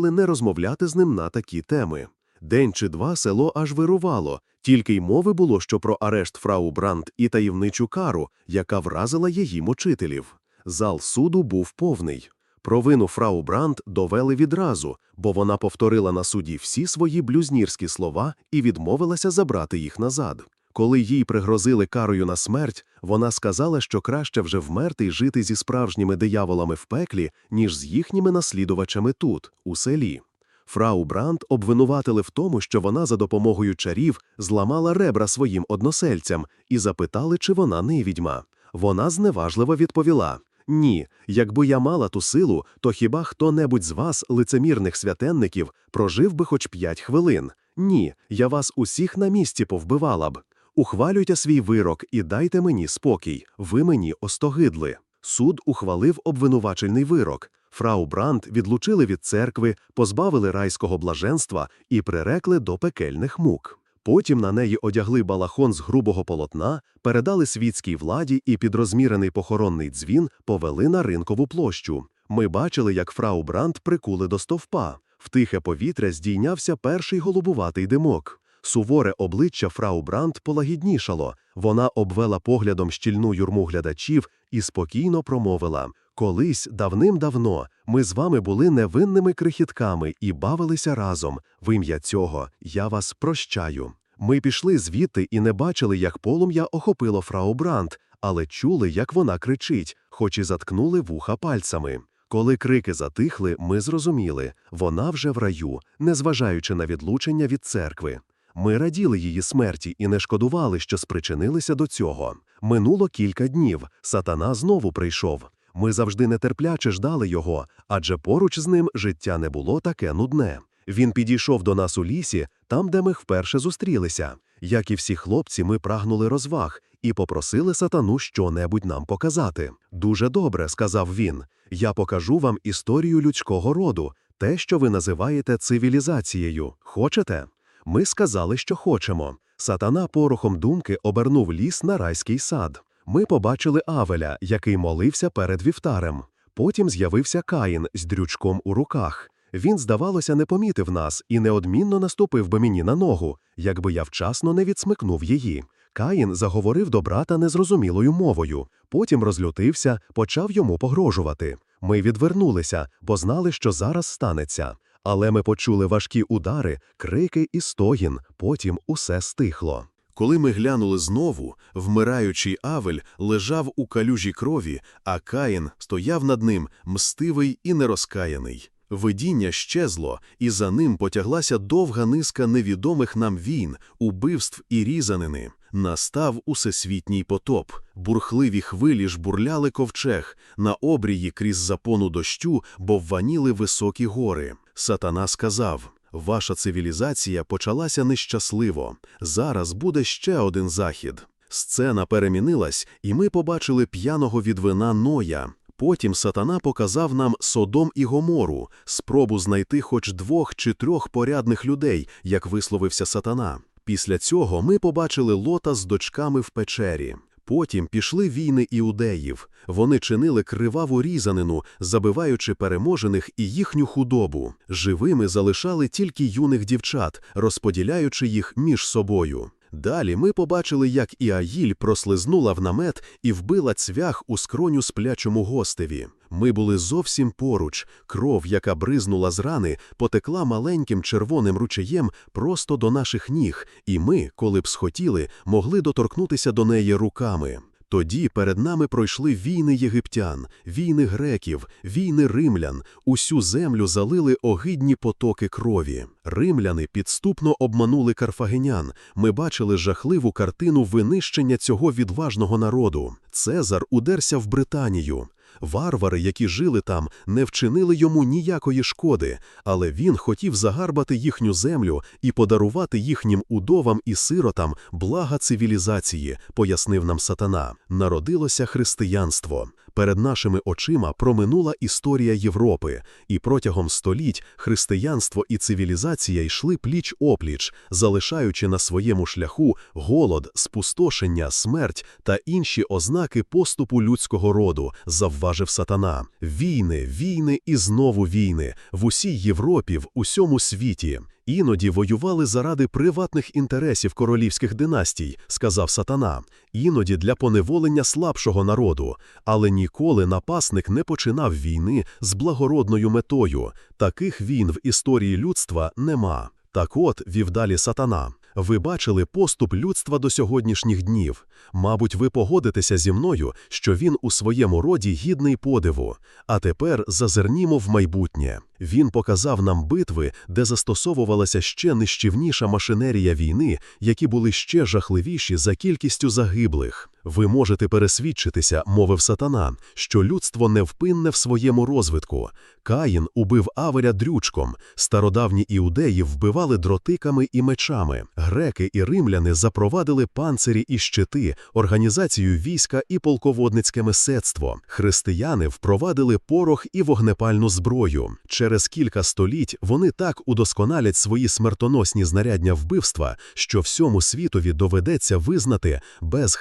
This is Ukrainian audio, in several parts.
але не розмовляти з ним на такі теми. День чи два село аж вирувало, тільки й мови було, що про арешт фрау Брандт і таємничу кару, яка вразила її мучителів. Зал суду був повний. Провину фрау Брандт довели відразу, бо вона повторила на суді всі свої блюзнірські слова і відмовилася забрати їх назад. Коли їй пригрозили карою на смерть, вона сказала, що краще вже вмерти й жити зі справжніми дияволами в пеклі, ніж з їхніми наслідувачами тут, у селі. Фрау Брандт обвинуватили в тому, що вона за допомогою чарів зламала ребра своїм односельцям і запитали, чи вона не відьма. Вона зневажливо відповіла: Ні, якби я мала ту силу, то хіба хто-небудь з вас, лицемірних святенників, прожив би хоч п'ять хвилин? Ні, я вас усіх на місці повбивала б. Ухвалюйте свій вирок і дайте мені спокій, ви мені остогидли. Суд ухвалив обвинувачельний вирок. Фрау Брандт відлучили від церкви, позбавили райського блаженства і прирекли до пекельних мук. Потім на неї одягли балахон з грубого полотна, передали світській владі і під розмірений похоронний дзвін повели на ринкову площу. Ми бачили, як фрау Брандт прикули до стовпа. В тихе повітря здійнявся перший голубуватий димок. Суворе обличчя фрау Брандт полагіднішало. Вона обвела поглядом щільну юрму глядачів і спокійно промовила Колись давним-давно ми з вами були невинними крихітками і бавилися разом. В ім'я цього я вас прощаю. Ми пішли звідти і не бачили, як полум'я охопило фрау Брандт, але чули, як вона кричить, хоч і заткнули вуха пальцями. Коли крики затихли, ми зрозуміли вона вже в раю, незважаючи на відлучення від церкви. Ми раділи її смерті і не шкодували, що спричинилися до цього. Минуло кілька днів. Сатана знову прийшов. Ми завжди нетерпляче ждали його, адже поруч з ним життя не було таке нудне. Він підійшов до нас у лісі, там, де ми вперше зустрілися. Як і всі хлопці, ми прагнули розваг і попросили сатану щонебудь нам показати. Дуже добре, сказав він. Я покажу вам історію людського роду, те, що ви називаєте цивілізацією. Хочете? Ми сказали, що хочемо. Сатана порохом думки обернув ліс на райський сад. Ми побачили Авеля, який молився перед вівтарем. Потім з'явився Каїн з дрючком у руках. Він, здавалося, не помітив нас і неодмінно наступив би мені на ногу, якби я вчасно не відсмикнув її. Каїн заговорив до брата незрозумілою мовою, потім розлютився, почав йому погрожувати. Ми відвернулися, бо знали, що зараз станеться. Але ми почули важкі удари, крики і стогін, потім усе стихло. Коли ми глянули знову, вмираючий Авель лежав у калюжі крові, а Каїн стояв над ним, мстивий і нерозкаяний. Видіння щезло, і за ним потяглася довга низка невідомих нам війн, убивств і різанини. Настав усесвітній потоп, бурхливі хвилі жбурляли ковчег, на обрії крізь запону дощу бовваніли високі гори. Сатана сказав Ваша цивілізація почалася нещасливо. Зараз буде ще один захід. Сцена перемінилась, і ми побачили п'яного від вина Ноя. Потім сатана показав нам Содом і Гомору, спробу знайти хоч двох чи трьох порядних людей, як висловився сатана. Після цього ми побачили лота з дочками в печері. Потім пішли війни іудеїв. Вони чинили криваву різанину, забиваючи переможених і їхню худобу. Живими залишали тільки юних дівчат, розподіляючи їх між собою. Далі ми побачили, як Іаїль прослизнула в намет і вбила цвях у скроню сплячому гостеві. Ми були зовсім поруч, кров, яка бризнула з рани, потекла маленьким червоним ручаєм просто до наших ніг, і ми, коли б схотіли, могли доторкнутися до неї руками. Тоді перед нами пройшли війни єгиптян, війни греків, війни римлян, усю землю залили огидні потоки крові. Римляни підступно обманули карфагенян. Ми бачили жахливу картину винищення цього відважного народу. Цезар удерся в Британію. Варвари, які жили там, не вчинили йому ніякої шкоди, але він хотів загарбати їхню землю і подарувати їхнім удовам і сиротам блага цивілізації, пояснив нам сатана. Народилося християнство. Перед нашими очима проминула історія Європи, і протягом століть християнство і цивілізація йшли пліч-опліч, залишаючи на своєму шляху голод, спустошення, смерть та інші ознаки поступу людського роду, завважив сатана. Війни, війни і знову війни в усій Європі, в усьому світі. Іноді воювали заради приватних інтересів королівських династій, сказав сатана, іноді для поневолення слабшого народу, але ніколи напасник не починав війни з благородною метою. Таких війн в історії людства нема. Так от вів далі сатана. Ви бачили поступ людства до сьогоднішніх днів. Мабуть, ви погодитеся зі мною, що він у своєму роді гідний подиву. А тепер зазирнімо в майбутнє. Він показав нам битви, де застосовувалася ще нищівніша машинерія війни, які були ще жахливіші за кількістю загиблих. Ви можете пересвідчитися, мовив сатана, що людство невпинне в своєму розвитку. Каїн убив Авеля дрючком, стародавні іудеї вбивали дротиками і мечами, греки і римляни запровадили панцирі і щити, організацію війська і полководницьке мистецтво. Християни впровадили порох і вогнепальну зброю. Через кілька століть вони так удосконалять свої смертоносні знарядня вбивства, що всьому світові доведеться визнати, без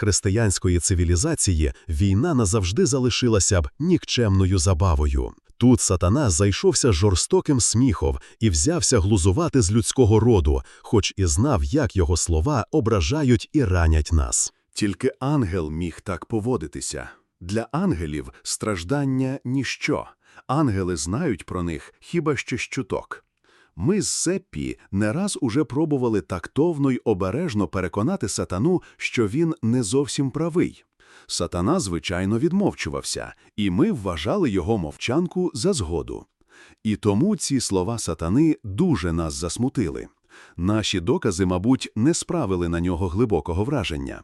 християнської цивілізації війна назавжди залишилася б нікчемною забавою. Тут сатана зайшовся жорстоким сміхом і взявся глузувати з людського роду, хоч і знав, як його слова ображають і ранять нас. Тільки ангел міг так поводитися. Для ангелів страждання ніщо. Ангели знають про них хіба що щуток. Ми з Сеппі не раз уже пробували тактовно й обережно переконати сатану, що він не зовсім правий. Сатана, звичайно, відмовчувався, і ми вважали його мовчанку за згоду. І тому ці слова сатани дуже нас засмутили. Наші докази, мабуть, не справили на нього глибокого враження.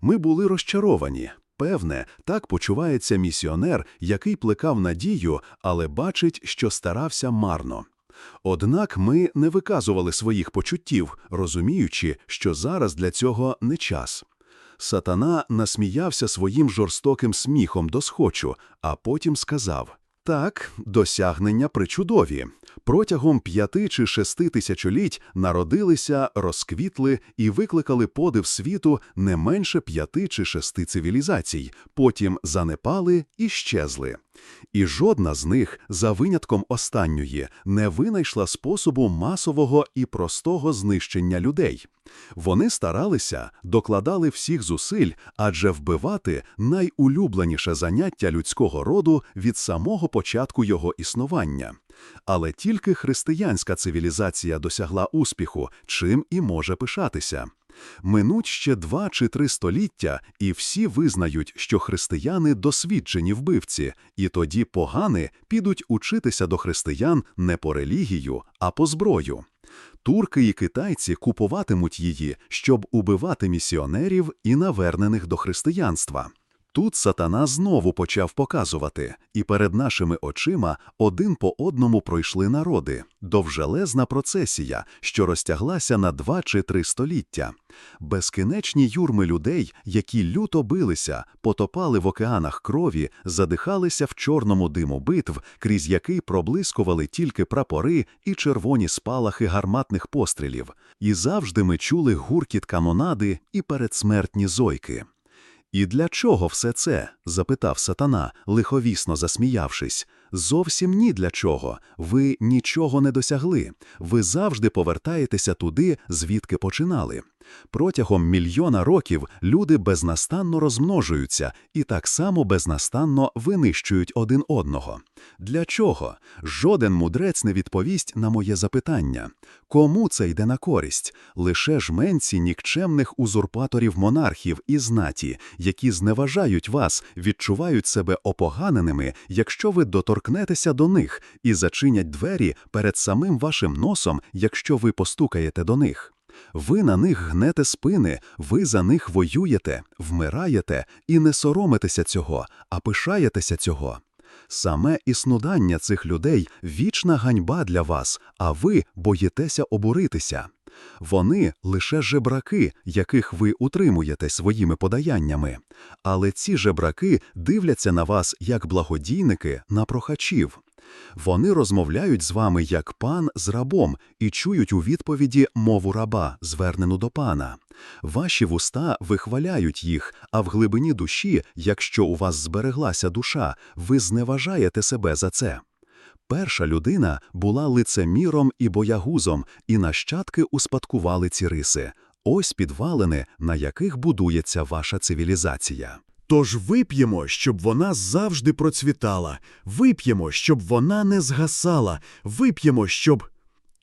Ми були розчаровані. Певне, так почувається місіонер, який плекав надію, але бачить, що старався марно. Однак ми не виказували своїх почуттів, розуміючи, що зараз для цього не час. Сатана насміявся своїм жорстоким сміхом до схочу, а потім сказав так, досягнення причудові. Протягом п'яти чи шести тисячоліть народилися, розквітли і викликали подив світу не менше п'яти чи шести цивілізацій, потім занепали і щезли. І жодна з них, за винятком останньої, не винайшла способу масового і простого знищення людей. Вони старалися, докладали всіх зусиль, адже вбивати найулюбленіше заняття людського роду від самого початку його існування. Але тільки християнська цивілізація досягла успіху, чим і може пишатися. Минуть ще два чи три століття, і всі визнають, що християни досвідчені вбивці, і тоді погани підуть учитися до християн не по релігію, а по зброю. Турки і китайці купуватимуть її, щоб убивати місіонерів і навернених до християнства. Тут сатана знову почав показувати, і перед нашими очима один по одному пройшли народи довжелезна процесія, що розтяглася на два чи три століття, безкінечні юрми людей, які люто билися, потопали в океанах крові, задихалися в чорному диму битв, крізь який проблискували тільки прапори і червоні спалахи гарматних пострілів, і завжди ми чули гуркіт канонади і передсмертні зойки. І для чого все це? запитав сатана, лиховісно засміявшись. Зовсім ні для чого. Ви нічого не досягли. Ви завжди повертаєтеся туди, звідки починали. Протягом мільйона років люди безнастанно розмножуються і так само безнастанно винищують один одного. Для чого? Жоден мудрець не відповість на моє запитання. Кому це йде на користь? Лише жменці нікчемних узурпаторів монархів і знаті, які зневажають вас, відчувають себе опоганеними, якщо ви доторкнетеся до них і зачинять двері перед самим вашим носом, якщо ви постукаєте до них. Ви на них гнете спини, ви за них воюєте, вмираєте і не соромитеся цього, а пишаєтеся цього. Саме існудання цих людей вічна ганьба для вас, а ви боїтеся обуритися. Вони лише жебраки, яких ви утримуєте своїми подаяннями. Але ці жебраки дивляться на вас як благодійники на прохачів. Вони розмовляють з вами як пан з рабом і чують у відповіді мову раба, звернену до пана. Ваші вуста вихваляють їх, а в глибині душі, якщо у вас збереглася душа, ви зневажаєте себе за це. Перша людина була лицеміром і боягузом, і нащадки успадкували ці риси. Ось підвалини, на яких будується ваша цивілізація. Тож вип'ємо, щоб вона завжди процвітала, вип'ємо, щоб вона не згасала, вип'ємо, щоб.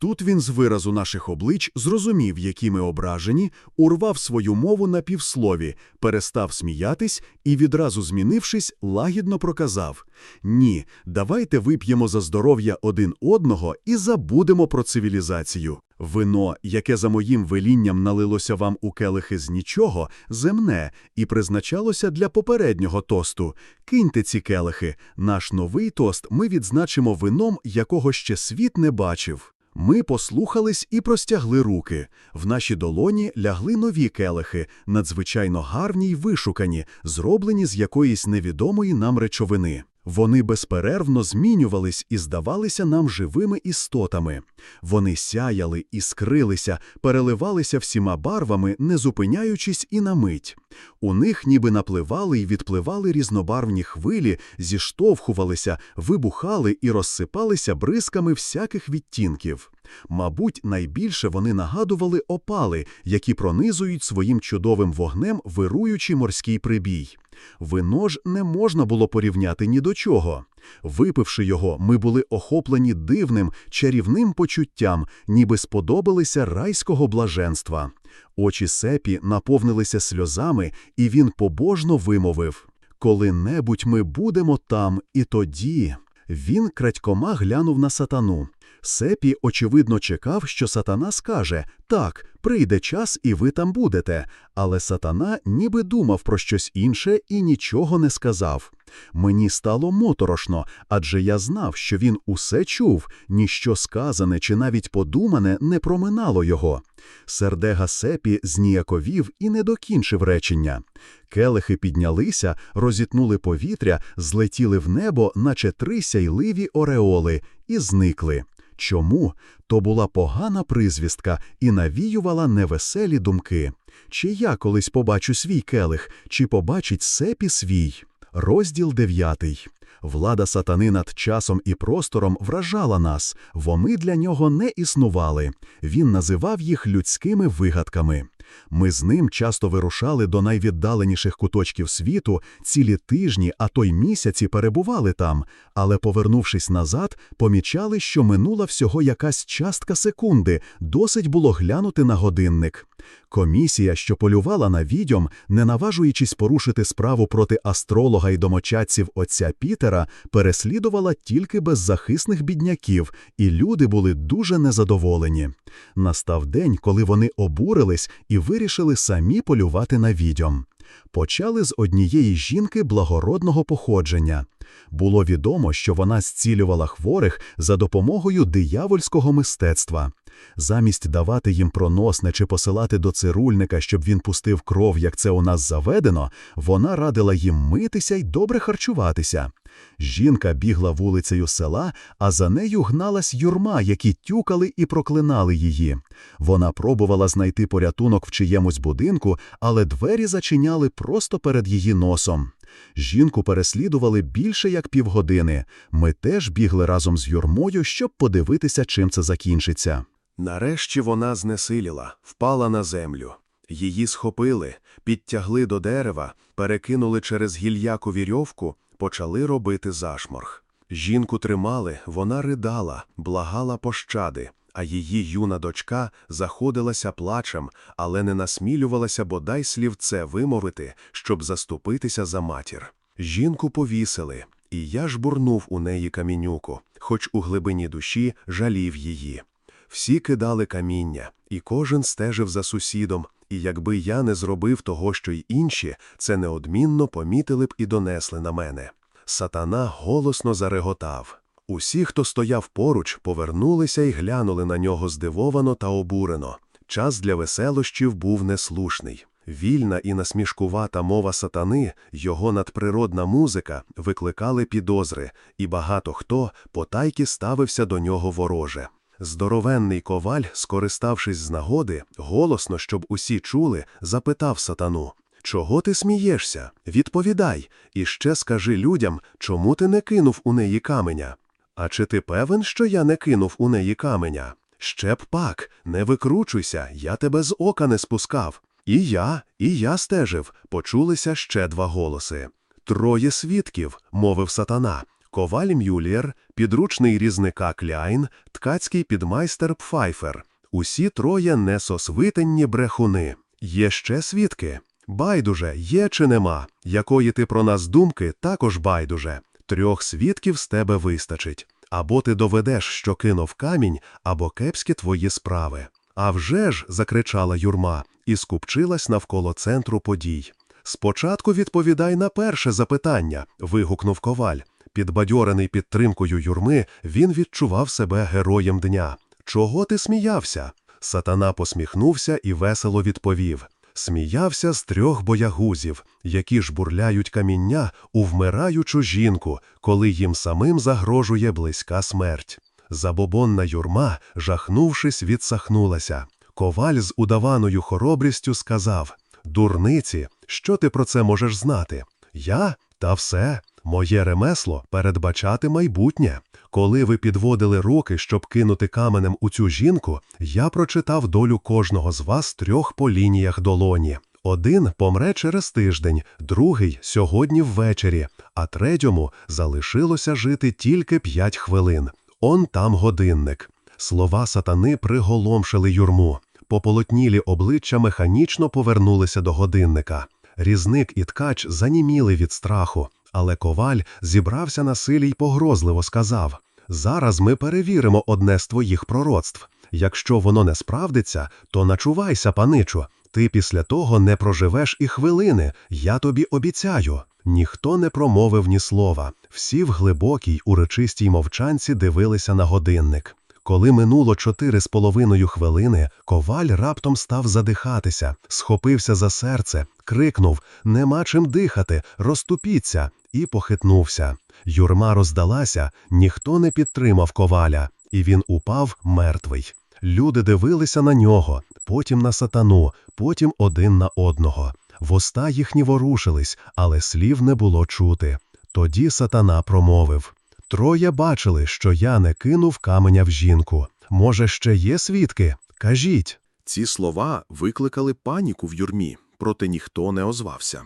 Тут він з виразу наших облич зрозумів, які ми ображені, урвав свою мову на півслові, перестав сміятись і, відразу змінившись, лагідно проказав Ні, давайте вип'ємо за здоров'я один одного і забудемо про цивілізацію. Вино, яке за моїм велінням налилося вам у келихи з нічого, земне і призначалося для попереднього тосту. Киньте ці келихи. Наш новий тост ми відзначимо вином, якого ще світ не бачив. Ми послухались і простягли руки. В наші долоні лягли нові келихи, надзвичайно гарні й вишукані, зроблені з якоїсь невідомої нам речовини. Вони безперервно змінювались і здавалися нам живими істотами. Вони сяяли, іскрилися, переливалися всіма барвами, не зупиняючись і на мить. У них ніби напливали й відпливали різнобарвні хвилі, зіштовхувалися, вибухали і розсипалися бризками всяких відтінків. Мабуть, найбільше вони нагадували опали, які пронизують своїм чудовим вогнем вируючий морський прибій. Вино ж не можна було порівняти ні до чого. Випивши його, ми були охоплені дивним, чарівним почуттям, ніби сподобалися райського блаженства. Очі сепі наповнилися сльозами, і він побожно вимовив Коли-небудь ми будемо там, і тоді. Він крадькома глянув на сатану. Сепі, очевидно, чекав, що сатана скаже так, прийде час, і ви там будете. Але сатана ніби думав про щось інше і нічого не сказав. Мені стало моторошно, адже я знав, що він усе чув, ніщо сказане чи навіть подумане не проминало його. Сердега сепі зніяковів і не докінчив речення. Келихи піднялися, розітнули повітря, злетіли в небо, наче три сяйливі ореоли, і зникли. Чому? То була погана призвістка і навіювала невеселі думки. Чи я колись побачу свій келих, чи побачить сепі свій? Розділ дев'ятий. Влада сатани над часом і простором вражала нас, вони для нього не існували. Він називав їх людськими вигадками. Ми з ним часто вирушали до найвіддаленіших куточків світу, цілі тижні, а то й місяці перебували там, але, повернувшись назад, помічали, що минула всього якась частка секунди, досить було глянути на годинник. Комісія, що полювала на відьом, не наважуючись порушити справу проти астролога і домочадців отця Пітера, переслідувала тільки беззахисних бідняків, і люди були дуже незадоволені. Настав день, коли вони обурились і вирішили самі полювати на відьом. Почали з однієї жінки благородного походження. Було відомо, що вона зцілювала хворих за допомогою диявольського мистецтва. Замість давати їм проносне чи посилати до цирульника, щоб він пустив кров, як це у нас заведено, вона радила їм митися й добре харчуватися. Жінка бігла вулицею села, а за нею гналась юрма, які тюкали і проклинали її. Вона пробувала знайти порятунок в чиємусь будинку, але двері зачиняли просто перед її носом. Жінку переслідували більше як півгодини. Ми теж бігли разом з юрмою, щоб подивитися, чим це закінчиться. Нарешті вона знесиліла, впала на землю. Її схопили, підтягли до дерева, перекинули через гільяку вірьовку, почали робити зашморг. Жінку тримали, вона ридала, благала пощади, а її юна дочка заходилася плачем, але не насмілювалася бодай слівце вимовити, щоб заступитися за матір. Жінку повісили, і я жбурнув у неї камінюку, хоч у глибині душі жалів її. Всі кидали каміння, і кожен стежив за сусідом, і якби я не зробив того, що й інші, це неодмінно помітили б і донесли на мене. Сатана голосно зареготав. Усі, хто стояв поруч, повернулися і глянули на нього здивовано та обурено. Час для веселощів був неслушний. Вільна і насмішкувата мова сатани, його надприродна музика викликали підозри, і багато хто потайки ставився до нього вороже. Здоровенний коваль, скориставшись з нагоди, голосно, щоб усі чули, запитав сатану Чого ти смієшся? Відповідай, і ще скажи людям, чому ти не кинув у неї каменя. А чи ти певен, що я не кинув у неї каменя? Ще б пак, не викручуйся, я тебе з ока не спускав. І я, і я стежив, почулися ще два голоси. Троє свідків, мовив сатана. Коваль Мюллєр, підручний різника Кляйн, ткацький підмайстер Пфайфер. Усі троє несосвитенні брехуни. Є ще свідки. Байдуже, є чи нема. Якої ти про нас думки, також байдуже. Трьох свідків з тебе вистачить. Або ти доведеш, що кинув камінь, або кепські твої справи. А вже ж, закричала юрма, і скупчилась навколо центру подій. Спочатку відповідай на перше запитання, вигукнув коваль. Підбадьорений підтримкою юрми, він відчував себе героєм дня. Чого ти сміявся? Сатана посміхнувся і весело відповів. Сміявся з трьох боягузів, які жбурляють каміння у вмираючу жінку, коли їм самим загрожує близька смерть. Забобонна юрма, жахнувшись, відсахнулася. Коваль з удаваною хоробрістю сказав Дурниці, що ти про це можеш знати? Я? Та все. Моє ремесло передбачати майбутнє. Коли ви підводили руки, щоб кинути каменем у цю жінку, я прочитав долю кожного з вас трьох по лініях долоні. Один помре через тиждень, другий сьогодні ввечері, а третьому залишилося жити тільки п'ять хвилин. Он там годинник. Слова сатани приголомшили юрму. Пополотнілі обличчя механічно повернулися до годинника. Різник і ткач заніміли від страху, але коваль зібрався на силі й погрозливо сказав Зараз ми перевіримо одне з твоїх пророцтв. Якщо воно не справдиться, то начувайся, паничу. Ти після того не проживеш і хвилини, я тобі обіцяю. Ніхто не промовив ні слова. Всі в глибокій, урочистій мовчанці дивилися на годинник. Коли минуло чотири з половиною хвилини, коваль раптом став задихатися, схопився за серце, крикнув Нема чим дихати, розступіться, і похитнувся. Юрма роздалася, ніхто не підтримав коваля, і він упав мертвий. Люди дивилися на нього, потім на сатану, потім один на одного. Воста їхні ворушились, але слів не було чути. Тоді сатана промовив Троє бачили, що я не кинув каменя в жінку. Може, ще є свідки? Кажіть. Ці слова викликали паніку в юрмі, проте ніхто не озвався.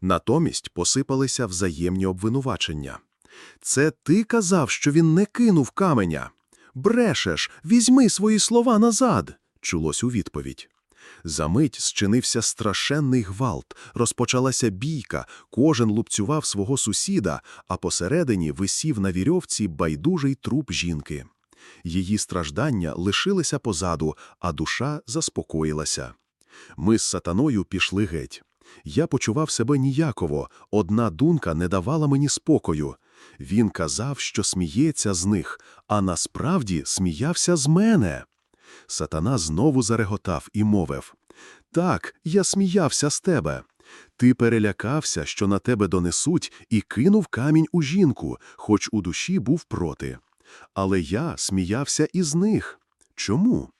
Натомість посипалися взаємні обвинувачення. Це ти казав, що він не кинув каменя. Брешеш, візьми свої слова назад, чулось у відповідь. Замить зчинився страшенний гвалт, розпочалася бійка, кожен лупцював свого сусіда, а посередині висів на вірьовці байдужий труп жінки. Її страждання лишилися позаду, а душа заспокоїлася. Ми з сатаною пішли геть. Я почував себе ніяково, одна думка не давала мені спокою. Він казав, що сміється з них, а насправді сміявся з мене. Сатана знову зареготав і мовив Так, я сміявся з тебе. Ти перелякався, що на тебе донесуть, і кинув камінь у жінку, хоч у душі був проти. Але я сміявся із них. Чому?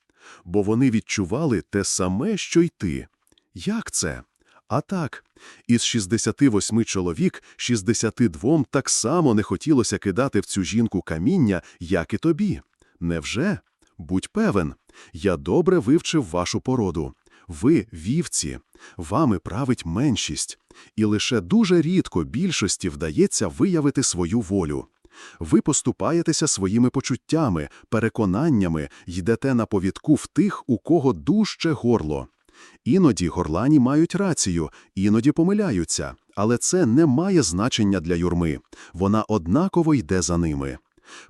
Бо вони відчували те саме, що й ти. Як це? А так, із 68 чоловік 62 так само не хотілося кидати в цю жінку каміння, як і тобі. Невже? Будь певен, я добре вивчив вашу породу. Ви вівці, вами править меншість, і лише дуже рідко більшості вдається виявити свою волю. Ви поступаєтеся своїми почуттями, переконаннями, йдете на повідку в тих, у кого дужче горло. Іноді горлані мають рацію, іноді помиляються, але це не має значення для юрми. Вона однаково йде за ними.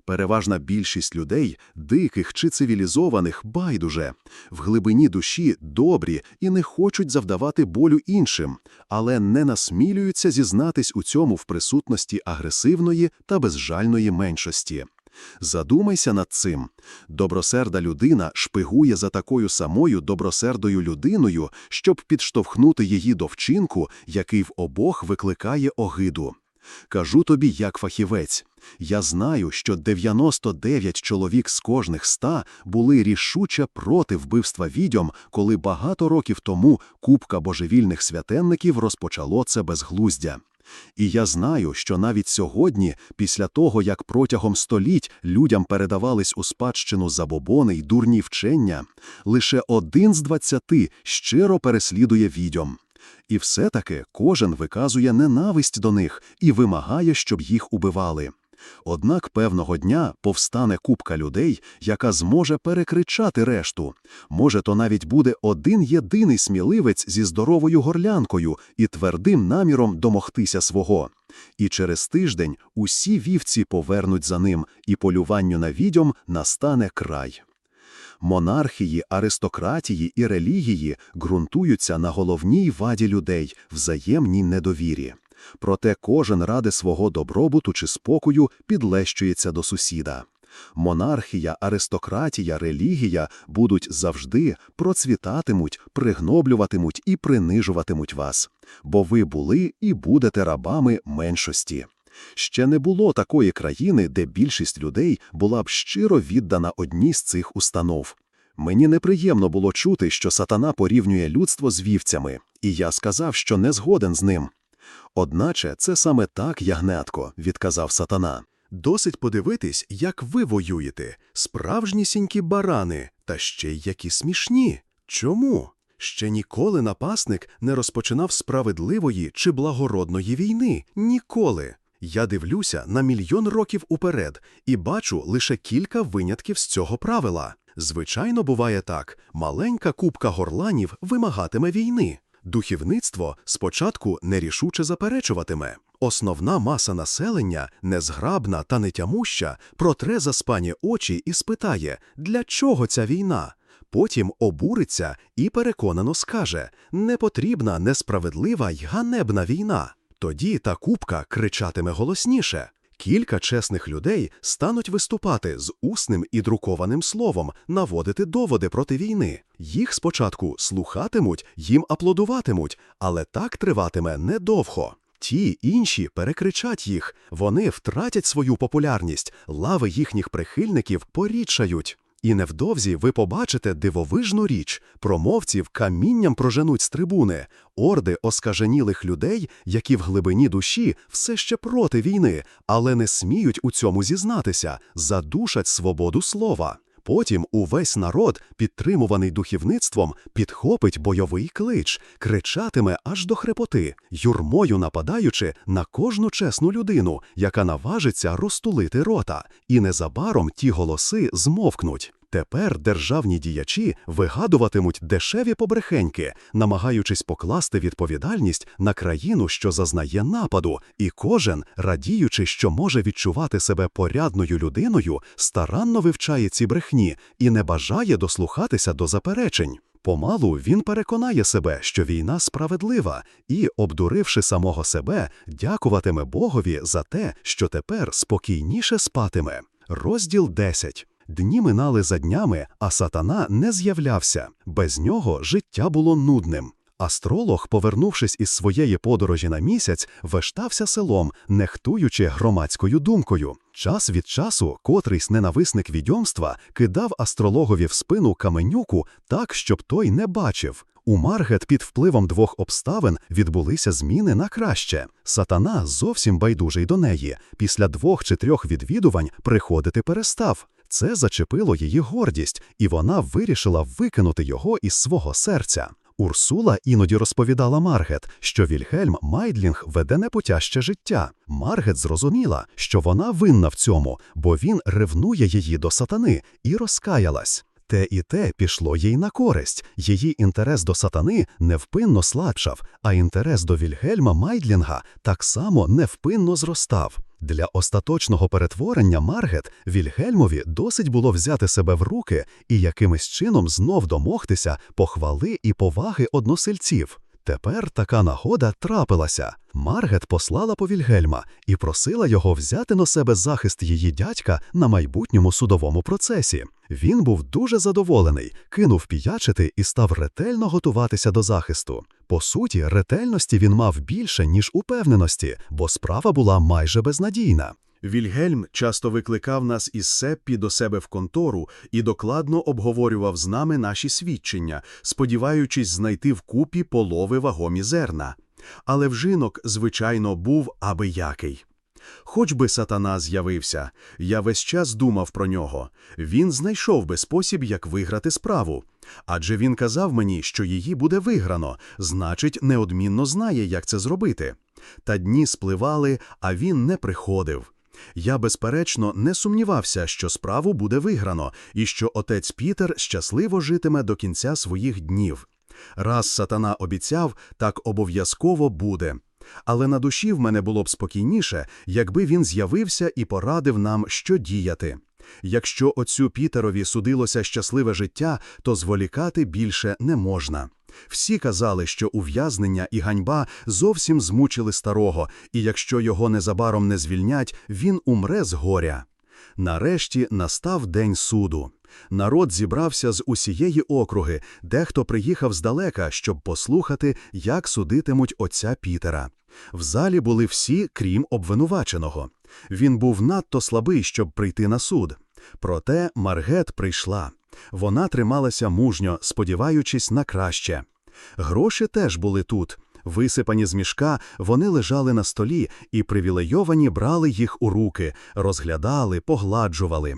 Переважна більшість людей, диких чи цивілізованих, байдуже, в глибині душі добрі і не хочуть завдавати болю іншим, але не насмілюються зізнатись у цьому в присутності агресивної та безжальної меншості. Задумайся над цим. Добросерда людина шпигує за такою самою добросердою людиною, щоб підштовхнути її до вчинку, який в обох викликає огиду. Кажу тобі, як фахівець. Я знаю, що 99 чоловік з кожних ста були рішуче проти вбивства відьом, коли багато років тому купка божевільних святенників розпочало це безглуздя. І я знаю, що навіть сьогодні, після того, як протягом століть людям передавались у спадщину забобони й дурні вчення, лише один з двадцяти щиро переслідує відьом. І все-таки кожен виказує ненависть до них і вимагає, щоб їх убивали. Однак певного дня повстане купка людей, яка зможе перекричати решту. Може, то навіть буде один єдиний сміливець зі здоровою горлянкою і твердим наміром домогтися свого. І через тиждень усі вівці повернуть за ним, і полюванню на відьом настане край. Монархії, аристократії і релігії ґрунтуються на головній ваді людей – взаємній недовірі. Проте кожен ради свого добробуту чи спокою підлещується до сусіда. Монархія, аристократія, релігія будуть завжди процвітатимуть, пригноблюватимуть і принижуватимуть вас, бо ви були і будете рабами меншості. Ще не було такої країни, де більшість людей була б щиро віддана одній з цих установ. Мені неприємно було чути, що сатана порівнює людство з вівцями, і я сказав, що не згоден з ним. Одначе це саме так, ягнятко, відказав сатана. Досить подивитись, як ви воюєте, справжнісінькі барани, та ще й які смішні. Чому? Ще ніколи напасник не розпочинав справедливої чи благородної війни. Ніколи. Я дивлюся на мільйон років уперед і бачу лише кілька винятків з цього правила. Звичайно, буває так: маленька купка горланів вимагатиме війни. Духівництво спочатку нерішуче заперечуватиме. Основна маса населення, незграбна та нетямуща, протре заспані очі і спитає, для чого ця війна? Потім обуриться і переконано скаже не потрібна несправедлива й ганебна війна. Тоді та купка кричатиме голосніше. Кілька чесних людей стануть виступати з усним і друкованим словом, наводити доводи проти війни. Їх спочатку слухатимуть, їм аплодуватимуть, але так триватиме недовго. Ті інші перекричать їх, вони втратять свою популярність, лави їхніх прихильників порідшають. І невдовзі ви побачите дивовижну річ промовців камінням проженуть з трибуни, орди оскаженілих людей, які в глибині душі все ще проти війни, але не сміють у цьому зізнатися, задушать свободу слова. Потім увесь народ, підтримуваний духівництвом, підхопить бойовий клич, кричатиме аж до хрепоти, юрмою нападаючи на кожну чесну людину, яка наважиться розтулити рота, і незабаром ті голоси змовкнуть. Тепер державні діячі вигадуватимуть дешеві побрехеньки, намагаючись покласти відповідальність на країну, що зазнає нападу, і кожен, радіючи, що може відчувати себе порядною людиною, старанно вивчає ці брехні і не бажає дослухатися до заперечень. Помалу він переконає себе, що війна справедлива, і, обдуривши самого себе, дякуватиме Богові за те, що тепер спокійніше спатиме. Розділ 10 Дні минали за днями, а сатана не з'являвся. Без нього життя було нудним. Астролог, повернувшись із своєї подорожі на місяць, вештався селом, нехтуючи громадською думкою. Час від часу котрийсь ненависник відьомства кидав астрологові в спину каменюку так, щоб той не бачив. У Маргет під впливом двох обставин відбулися зміни на краще. Сатана, зовсім байдужий до неї, після двох чи трьох відвідувань приходити перестав. Це зачепило її гордість, і вона вирішила викинути його із свого серця. Урсула іноді розповідала Маргет, що Вільгельм Майдлінг веде непутяще життя. Маргет зрозуміла, що вона винна в цьому, бо він ревнує її до сатани і розкаялась. Те і те пішло їй на користь. Її інтерес до сатани невпинно слабшав, а інтерес до Вільгельма Майдлінга так само невпинно зростав. Для остаточного перетворення Маргет Вільгельмові досить було взяти себе в руки і якимось чином знов домогтися похвали і поваги односельців. Тепер така нагода трапилася. Маргет послала по Вільгельма і просила його взяти на себе захист її дядька на майбутньому судовому процесі. Він був дуже задоволений, кинув піячити і став ретельно готуватися до захисту. По суті, ретельності він мав більше, ніж упевненості, бо справа була майже безнадійна. Вільгельм часто викликав нас із Сеппі до себе в контору і докладно обговорював з нами наші свідчення, сподіваючись знайти вкупі полови вагомі зерна. Але вжинок, звичайно, був аби який. Хоч би сатана з'явився, я весь час думав про нього. Він знайшов би спосіб, як виграти справу. Адже він казав мені, що її буде виграно, значить, неодмінно знає, як це зробити. Та дні спливали, а він не приходив. Я, безперечно, не сумнівався, що справу буде виграно, і що отець Пітер щасливо житиме до кінця своїх днів. Раз сатана обіцяв, так обов'язково буде. Але на душі в мене було б спокійніше, якби він з'явився і порадив нам, що діяти. Якщо отцю Пітерові судилося щасливе життя, то зволікати більше не можна. Всі казали, що ув'язнення і ганьба зовсім змучили старого, і якщо його незабаром не звільнять, він умре з горя. Нарешті настав день суду. Народ зібрався з усієї округи, дехто приїхав здалека, щоб послухати, як судитимуть отця Пітера. В залі були всі, крім обвинуваченого. Він був надто слабий, щоб прийти на суд. Проте Маргет прийшла. Вона трималася мужньо, сподіваючись на краще. Гроші теж були тут. Висипані з мішка, вони лежали на столі, і привілейовані брали їх у руки, розглядали, погладжували.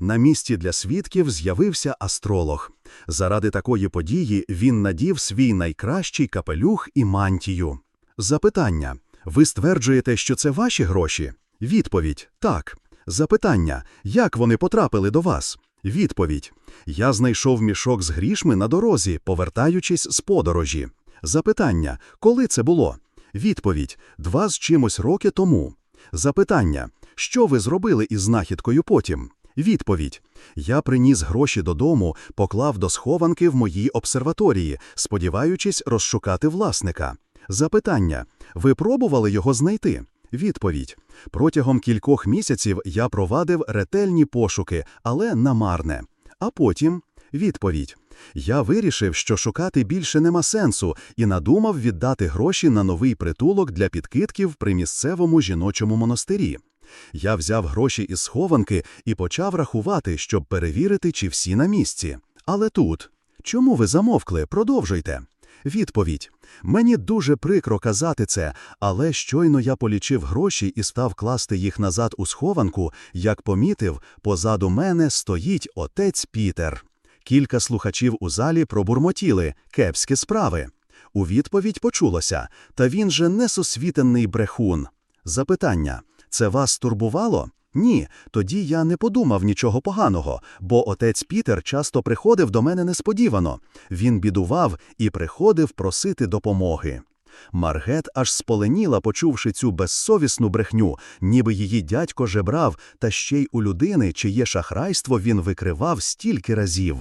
На місці для свідків з'явився астролог. Заради такої події він надів свій найкращий капелюх і мантію. Запитання: ви стверджуєте, що це ваші гроші? Відповідь так. Запитання: як вони потрапили до вас? Відповідь: Я знайшов мішок з грішми на дорозі, повертаючись з подорожі. Запитання: коли це було? Відповідь: два з чимось роки тому. Запитання: що ви зробили із знахідкою потім? Відповідь: Я приніс гроші додому, поклав до схованки в моїй обсерваторії, сподіваючись розшукати власника. Запитання: ви пробували його знайти? Відповідь: протягом кількох місяців я провадив ретельні пошуки, але намарне. А потім відповідь: Я вирішив, що шукати більше нема сенсу, і надумав віддати гроші на новий притулок для підкидків при місцевому жіночому монастирі. Я взяв гроші із схованки і почав рахувати, щоб перевірити, чи всі на місці. Але тут чому ви замовкли? Продовжуйте. Відповідь: Мені дуже прикро казати це, але щойно я полічив гроші і став класти їх назад у схованку, як помітив, позаду мене стоїть отець Пітер. Кілька слухачів у залі пробурмотіли кепські справи. У відповідь почулося, та він же несосвітенний брехун. Запитання: це вас турбувало? Ні, тоді я не подумав нічого поганого, бо отець Пітер часто приходив до мене несподівано. Він бідував і приходив просити допомоги. Маргет аж споленіла, почувши цю безсовісну брехню, ніби її дядько жебрав, та ще й у людини, чиє шахрайство він викривав стільки разів.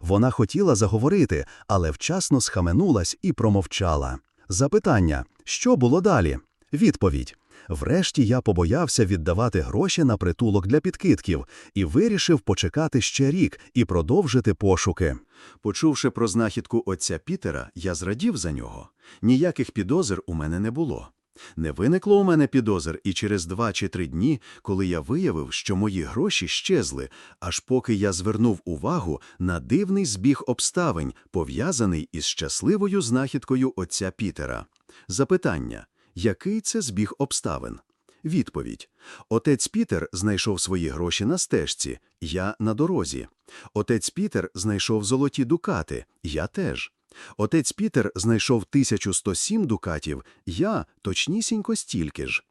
Вона хотіла заговорити, але вчасно схаменулась і промовчала. Запитання: що було далі? Відповідь. Врешті я побоявся віддавати гроші на притулок для підкидків і вирішив почекати ще рік і продовжити пошуки. Почувши про знахідку отця Пітера, я зрадів за нього. Ніяких підозр у мене не було. Не виникло у мене підозр і через два чи три дні, коли я виявив, що мої гроші щезли, аж поки я звернув увагу на дивний збіг обставин, пов'язаний із щасливою знахідкою отця Пітера. Запитання який це збіг обставин? Відповідь: Отець Пітер знайшов свої гроші на стежці, я на дорозі. Отець Пітер знайшов золоті дукати, я теж. Отець Пітер знайшов 1107 дукатів, я точнісінько стільки ж.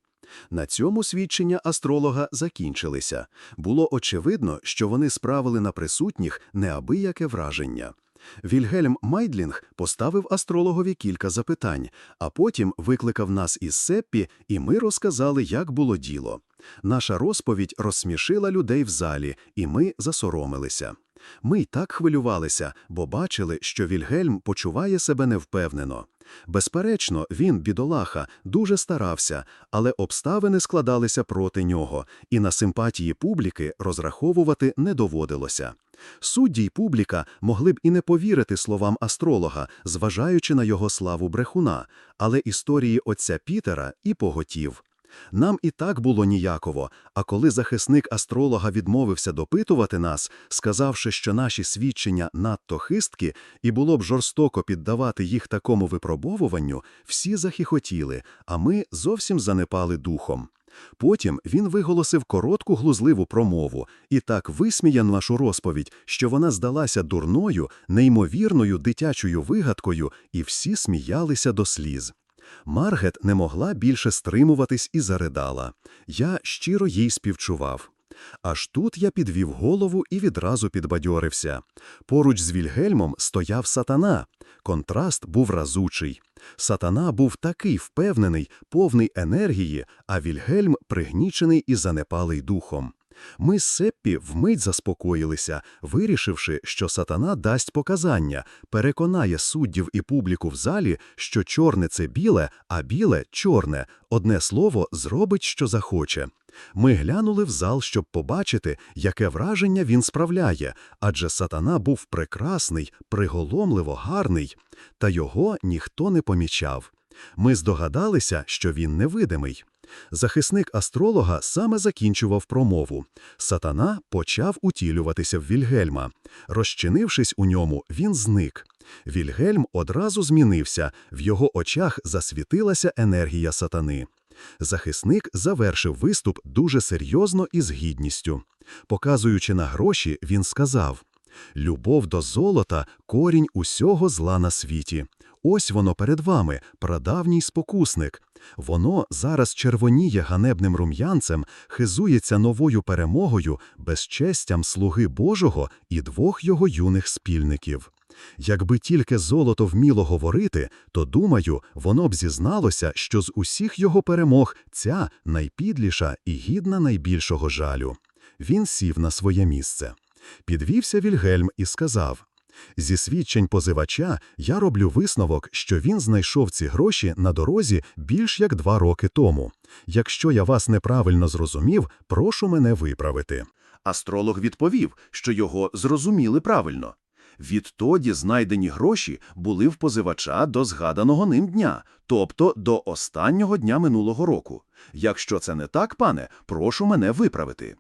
На цьому свідчення астролога закінчилися. Було очевидно, що вони справили на присутніх неабияке враження. Вільгельм Майдлінг поставив астрологові кілька запитань, а потім викликав нас із Сеппі, і ми розказали, як було діло. Наша розповідь розсмішила людей в залі, і ми засоромилися. Ми й так хвилювалися, бо бачили, що Вільгельм почуває себе невпевнено. Безперечно, він, бідолаха, дуже старався, але обставини складалися проти нього, і на симпатії публіки розраховувати не доводилося. Судді й публіка могли б і не повірити словам астролога, зважаючи на його славу брехуна, але історії отця Пітера і поготів. Нам і так було ніяково, а коли захисник астролога відмовився допитувати нас, сказавши, що наші свідчення надто хисткі і було б жорстоко піддавати їх такому випробовуванню, всі захихотіли, а ми зовсім занепали духом. Потім він виголосив коротку глузливу промову і так висміяв нашу розповідь, що вона здалася дурною, неймовірною дитячою вигадкою, і всі сміялися до сліз. Маргет не могла більше стримуватись і заридала. Я щиро їй співчував. Аж тут я підвів голову і відразу підбадьорився. Поруч з Вільгельмом стояв сатана. Контраст був разючий. Сатана був такий впевнений, повний енергії, а Вільгельм пригнічений і занепалий духом. Ми з Сеппі вмить заспокоїлися, вирішивши, що сатана дасть показання, переконає суддів і публіку в залі, що чорне це біле, а біле чорне. Одне слово зробить, що захоче. Ми глянули в зал, щоб побачити, яке враження він справляє, адже сатана був прекрасний, приголомливо гарний, та його ніхто не помічав. Ми здогадалися, що він невидимий. Захисник астролога саме закінчував промову. Сатана почав утілюватися в Вільгельма. Розчинившись у ньому, він зник. Вільгельм одразу змінився, в його очах засвітилася енергія сатани. Захисник завершив виступ дуже серйозно і з гідністю. Показуючи на гроші, він сказав Любов до золота корінь усього зла на світі. Ось воно перед вами, прадавній спокусник. Воно зараз червоніє ганебним рум'янцем, хизується новою перемогою, безчестям слуги Божого і двох його юних спільників. Якби тільки золото вміло говорити, то, думаю, воно б зізналося, що з усіх його перемог ця найпідліша і гідна найбільшого жалю. Він сів на своє місце. Підвівся Вільгельм і сказав Зі свідчень позивача я роблю висновок, що він знайшов ці гроші на дорозі більш як два роки тому. Якщо я вас неправильно зрозумів, прошу мене виправити. Астролог відповів, що його зрозуміли правильно. Відтоді знайдені гроші були в позивача до згаданого ним дня, тобто до останнього дня минулого року. Якщо це не так, пане, прошу мене виправити.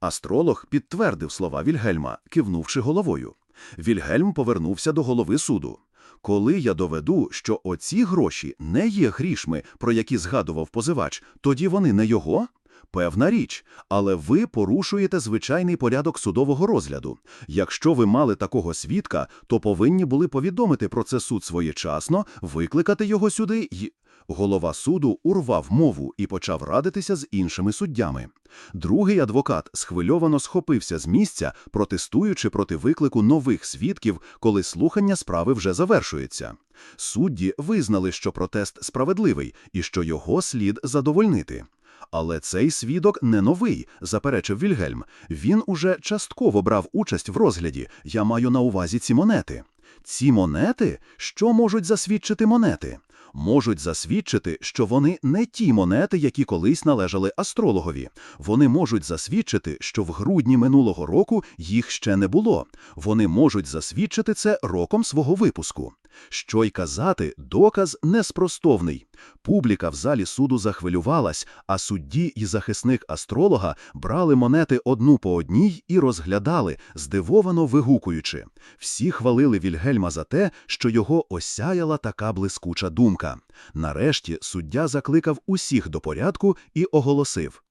Астролог підтвердив слова Вільгельма, кивнувши головою. Вільгельм повернувся до голови суду. Коли я доведу, що оці гроші не є грішми, про які згадував позивач, тоді вони не його? Певна річ, але ви порушуєте звичайний порядок судового розгляду. Якщо ви мали такого свідка, то повинні були повідомити про це суд своєчасно, викликати його сюди й... Голова суду урвав мову і почав радитися з іншими суддями. Другий адвокат схвильовано схопився з місця, протестуючи проти виклику нових свідків, коли слухання справи вже завершується. Судді визнали, що протест справедливий і що його слід задовольнити. Але цей свідок не новий, заперечив Вільгельм. Він уже частково брав участь в розгляді. Я маю на увазі ці монети. Ці монети? Що можуть засвідчити монети? Можуть засвідчити, що вони не ті монети, які колись належали астрологові. Вони можуть засвідчити, що в грудні минулого року їх ще не було. Вони можуть засвідчити це роком свого випуску. Що й казати, доказ неспростовний. Публіка в залі суду захвилювалась, а судді і захисник астролога брали монети одну по одній і розглядали, здивовано вигукуючи. Всі хвалили Вільгельма за те, що його осяяла така блискуча думка. Нарешті суддя закликав усіх до порядку і оголосив.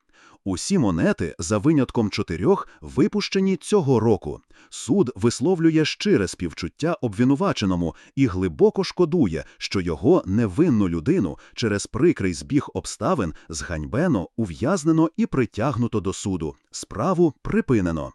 Усі монети, за винятком чотирьох, випущені цього року. Суд висловлює щире співчуття обвинуваченому і глибоко шкодує, що його невинну людину через прикрий збіг обставин зганьбено, ув'язнено і притягнуто до суду. Справу припинено.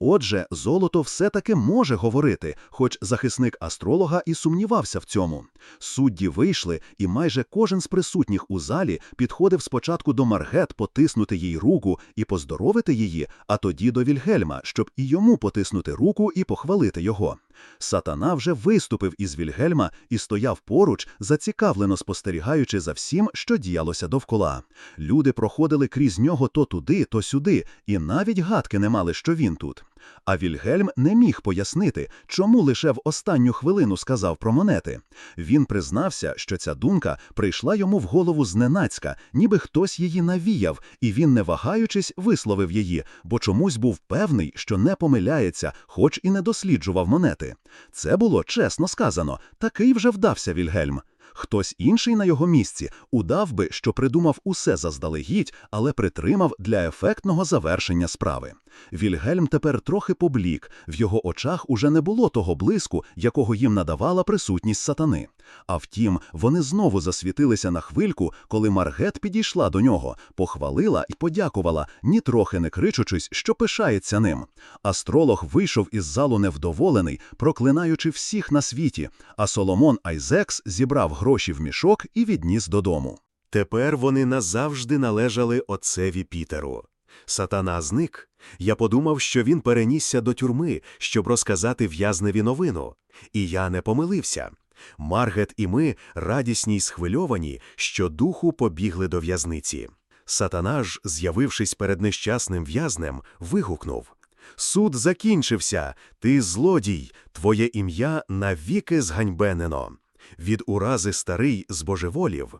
Отже, золото все-таки може говорити, хоч захисник астролога і сумнівався в цьому. Судді вийшли, і майже кожен з присутніх у залі підходив спочатку до Маргет потиснути їй руку і поздоровити її, а тоді до Вільгельма, щоб і йому потиснути руку і похвалити його. Сатана вже виступив із Вільгельма і стояв поруч, зацікавлено спостерігаючи за всім, що діялося довкола. Люди проходили крізь нього то туди, то сюди, і навіть гадки не мали, що він тут. А Вільгельм не міг пояснити, чому лише в останню хвилину сказав про монети. Він признався, що ця думка прийшла йому в голову зненацька, ніби хтось її навіяв, і він, не вагаючись, висловив її, бо чомусь був певний, що не помиляється, хоч і не досліджував монети. Це було чесно сказано, такий вже вдався Вільгельм. Хтось інший на його місці удав би, що придумав усе заздалегідь, але притримав для ефектного завершення справи. Вільгельм тепер трохи поблік, в його очах уже не було того блиску, якого їм надавала присутність сатани. А втім, вони знову засвітилися на хвильку, коли Маргет підійшла до нього, похвалила і подякувала, нітрохи не кричучись, що пишається ним. Астролог вийшов із залу невдоволений, проклинаючи всіх на світі, а Соломон Айзекс зібрав гроші в мішок і відніс додому. Тепер вони назавжди належали отцеві Пітеру. Сатана зник. Я подумав, що він перенісся до тюрми, щоб розказати в'язневі новину. І я не помилився. Маргет і ми, радісні й схвильовані, що духу побігли до в'язниці. Сатана ж, з'явившись перед нещасним в'язнем, вигукнув Суд закінчився, ти злодій, твоє ім'я навіки зганьбенено. Від урази старий збожеволів.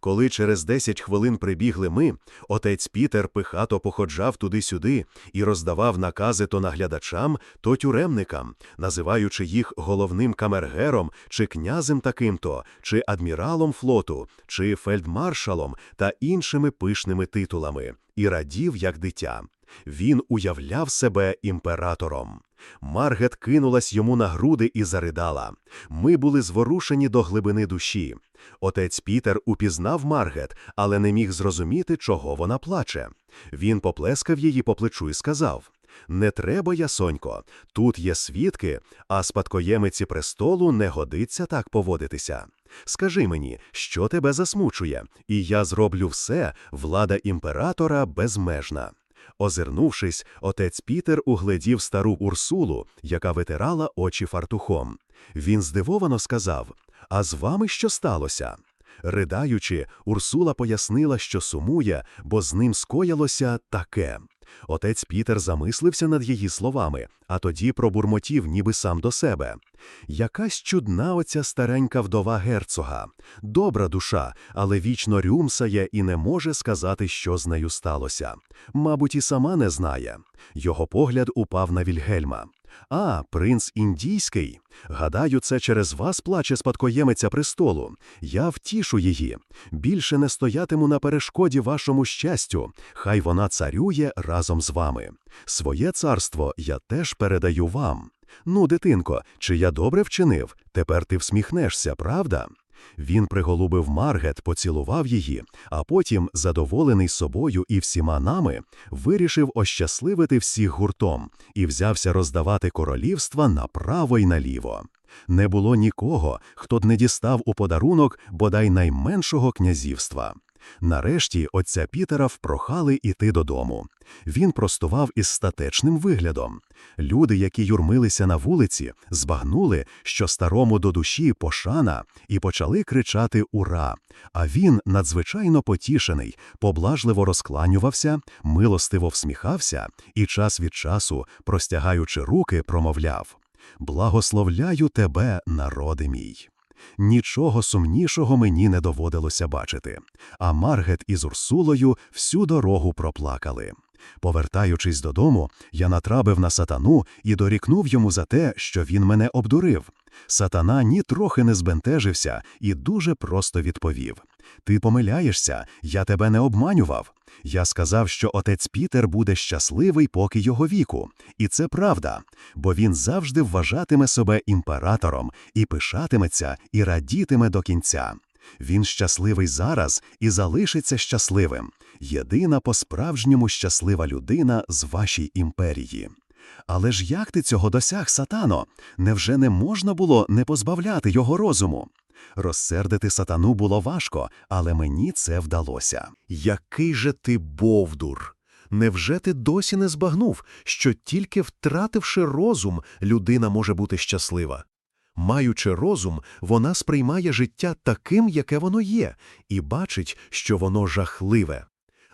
Коли через десять хвилин прибігли ми, отець Пітер пихато походжав туди-сюди і роздавав накази то наглядачам, то тюремникам, називаючи їх головним камергером чи князем таким-то, чи адміралом флоту, чи фельдмаршалом та іншими пишними титулами, і радів, як дитя. Він уявляв себе імператором. Маргет кинулась йому на груди і заридала. Ми були зворушені до глибини душі. Отець Пітер упізнав Маргет, але не міг зрозуміти, чого вона плаче. Він поплескав її по плечу і сказав: Не треба, ясонько, тут є свідки, а спадкоємиці престолу не годиться так поводитися. Скажи мені, що тебе засмучує, і я зроблю все, влада імператора безмежна. Озирнувшись, отець Пітер угледів стару Урсулу, яка витирала очі фартухом. Він здивовано сказав: А з вами що сталося? Ридаючи, Урсула пояснила, що сумує, бо з ним скоїлося таке. Отець Пітер замислився над її словами, а тоді пробурмотів, ніби сам до себе. Якась чудна оця старенька вдова герцога, добра душа, але вічно рюмсає і не може сказати, що з нею сталося. Мабуть, і сама не знає. Його погляд упав на Вільгельма. А, принц індійський. Гадаю, це через вас плаче спадкоємиця престолу. Я втішу її. Більше не стоятиму на перешкоді вашому щастю. Хай вона царює разом з вами. Своє царство я теж передаю вам. Ну, дитинко, чи я добре вчинив? Тепер ти всміхнешся, правда? Він приголубив Маргет, поцілував її, а потім, задоволений собою і всіма нами, вирішив ощасливити всіх гуртом і взявся роздавати королівства направо й наліво. Не було нікого, хто б не дістав у подарунок бодай найменшого князівства. Нарешті отця Пітера впрохали іти додому. Він простував із статечним виглядом. Люди, які юрмилися на вулиці, збагнули, що старому до душі пошана, і почали кричати Ура! А він, надзвичайно потішений, поблажливо розкланювався, милостиво всміхався і час від часу, простягаючи руки, промовляв Благословляю тебе, народи мій. Нічого сумнішого мені не доводилося бачити, а Маргет із Урсулою всю дорогу проплакали. Повертаючись додому, я натрабив на сатану і дорікнув йому за те, що він мене обдурив. Сатана нітрохи не збентежився і дуже просто відповів: Ти помиляєшся, я тебе не обманював. Я сказав, що отець Пітер буде щасливий поки його віку, і це правда, бо він завжди вважатиме себе імператором і пишатиметься, і радітиме до кінця. Він щасливий зараз і залишиться щасливим. Єдина по-справжньому щаслива людина з вашій імперії. Але ж як ти цього досяг, сатано? Невже не можна було не позбавляти його розуму? Розсердити сатану було важко, але мені це вдалося. Який же ти бовдур! Невже ти досі не збагнув, що тільки втративши розум, людина може бути щаслива? Маючи розум, вона сприймає життя таким, яке воно є, і бачить, що воно жахливе.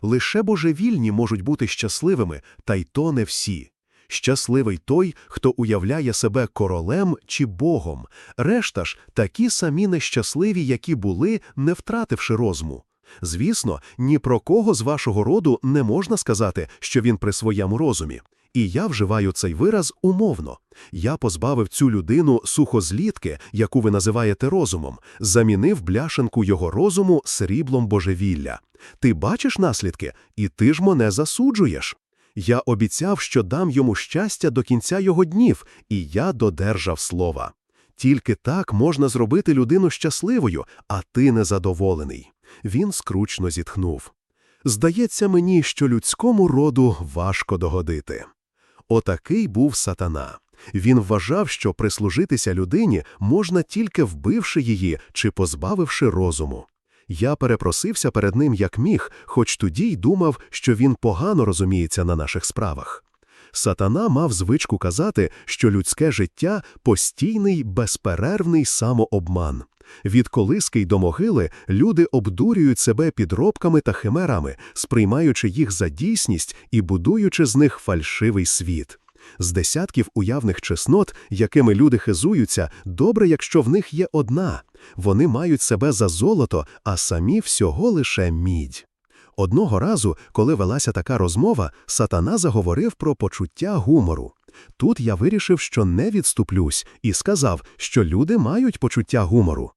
Лише божевільні можуть бути щасливими, та й то не всі. Щасливий той, хто уявляє себе королем чи богом, решта ж такі самі нещасливі, які були, не втративши розуму. Звісно, ні про кого з вашого роду не можна сказати, що він при своєму розумі. І я вживаю цей вираз умовно. Я позбавив цю людину сухозлітки, яку ви називаєте розумом, замінив бляшенку його розуму сріблом божевілля. Ти бачиш наслідки, і ти ж мене засуджуєш. Я обіцяв, що дам йому щастя до кінця його днів, і я додержав слова. Тільки так можна зробити людину щасливою, а ти незадоволений. Він скручно зітхнув. Здається мені, що людському роду важко догодити. Отакий був сатана. Він вважав, що прислужитися людині можна тільки вбивши її чи позбавивши розуму. Я перепросився перед ним як міг, хоч тоді й думав, що він погано розуміється на наших справах. Сатана мав звичку казати, що людське життя постійний, безперервний самообман. Від колиски й до могили люди обдурюють себе підробками та химерами, сприймаючи їх за дійсність і будуючи з них фальшивий світ. З десятків уявних чеснот, якими люди хизуються, добре, якщо в них є одна. Вони мають себе за золото, а самі всього лише мідь. Одного разу, коли велася така розмова, сатана заговорив про почуття гумору. Тут я вирішив, що не відступлюсь, і сказав, що люди мають почуття гумору.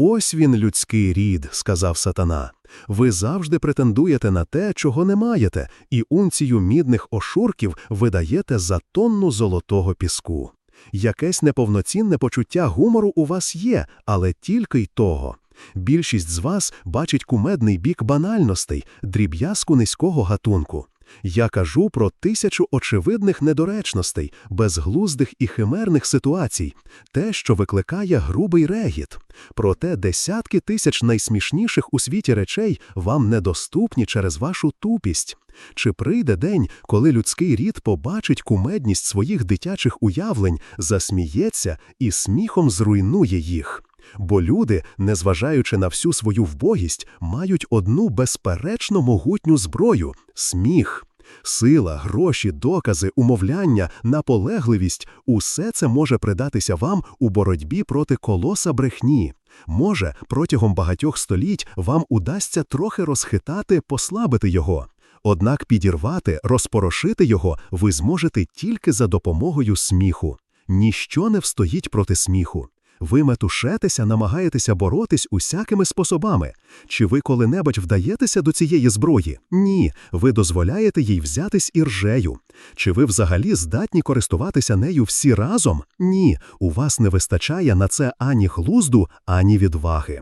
Ось він, людський рід, сказав сатана. Ви завжди претендуєте на те, чого не маєте, і унцію мідних ошурків видаєте за тонну золотого піску. Якесь неповноцінне почуття гумору у вас є, але тільки й того. Більшість з вас бачить кумедний бік банальностей, дріб'язку низького гатунку. Я кажу про тисячу очевидних недоречностей, безглуздих і химерних ситуацій, те, що викликає грубий регіт. Проте десятки тисяч найсмішніших у світі речей вам недоступні через вашу тупість. Чи прийде день, коли людський рід побачить кумедність своїх дитячих уявлень, засміється і сміхом зруйнує їх? Бо люди, незважаючи на всю свою вбогість, мають одну безперечно могутню зброю сміх. Сила, гроші, докази, умовляння, наполегливість усе це може придатися вам у боротьбі проти колоса брехні. Може, протягом багатьох століть вам удасться трохи розхитати, послабити його. Однак підірвати, розпорошити його ви зможете тільки за допомогою сміху. Ніщо не встоїть проти сміху. Ви метушетеся, намагаєтеся боротись усякими способами. Чи ви коли-небудь вдаєтеся до цієї зброї? Ні, ви дозволяєте їй взятись іржею. Чи ви взагалі здатні користуватися нею всі разом? Ні, у вас не вистачає на це ані глузду, ані відваги.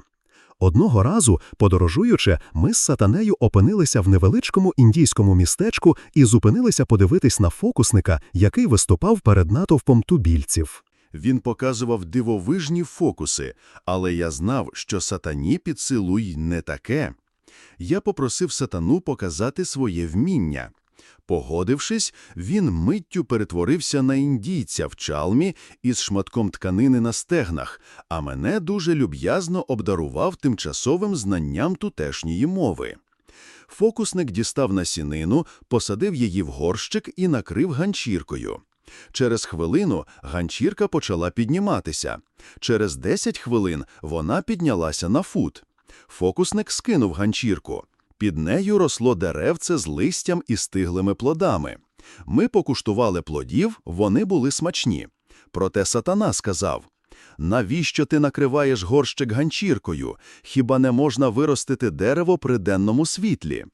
Одного разу, подорожуючи, ми з сатанею опинилися в невеличкому індійському містечку і зупинилися подивитись на фокусника, який виступав перед натовпом тубільців. Він показував дивовижні фокуси, але я знав, що сатані під силу й не таке. Я попросив сатану показати своє вміння. Погодившись, він миттю перетворився на індійця в чалмі із шматком тканини на стегнах, а мене дуже люб'язно обдарував тимчасовим знанням тутешньої мови. Фокусник дістав насінину, посадив її в горщик і накрив ганчіркою. Через хвилину ганчірка почала підніматися. Через 10 хвилин вона піднялася на фут. Фокусник скинув ганчірку. Під нею росло деревце з листям і стиглими плодами. Ми покуштували плодів, вони були смачні. Проте сатана сказав, «Навіщо ти накриваєш горщик ганчіркою? Хіба не можна виростити дерево при денному світлі?»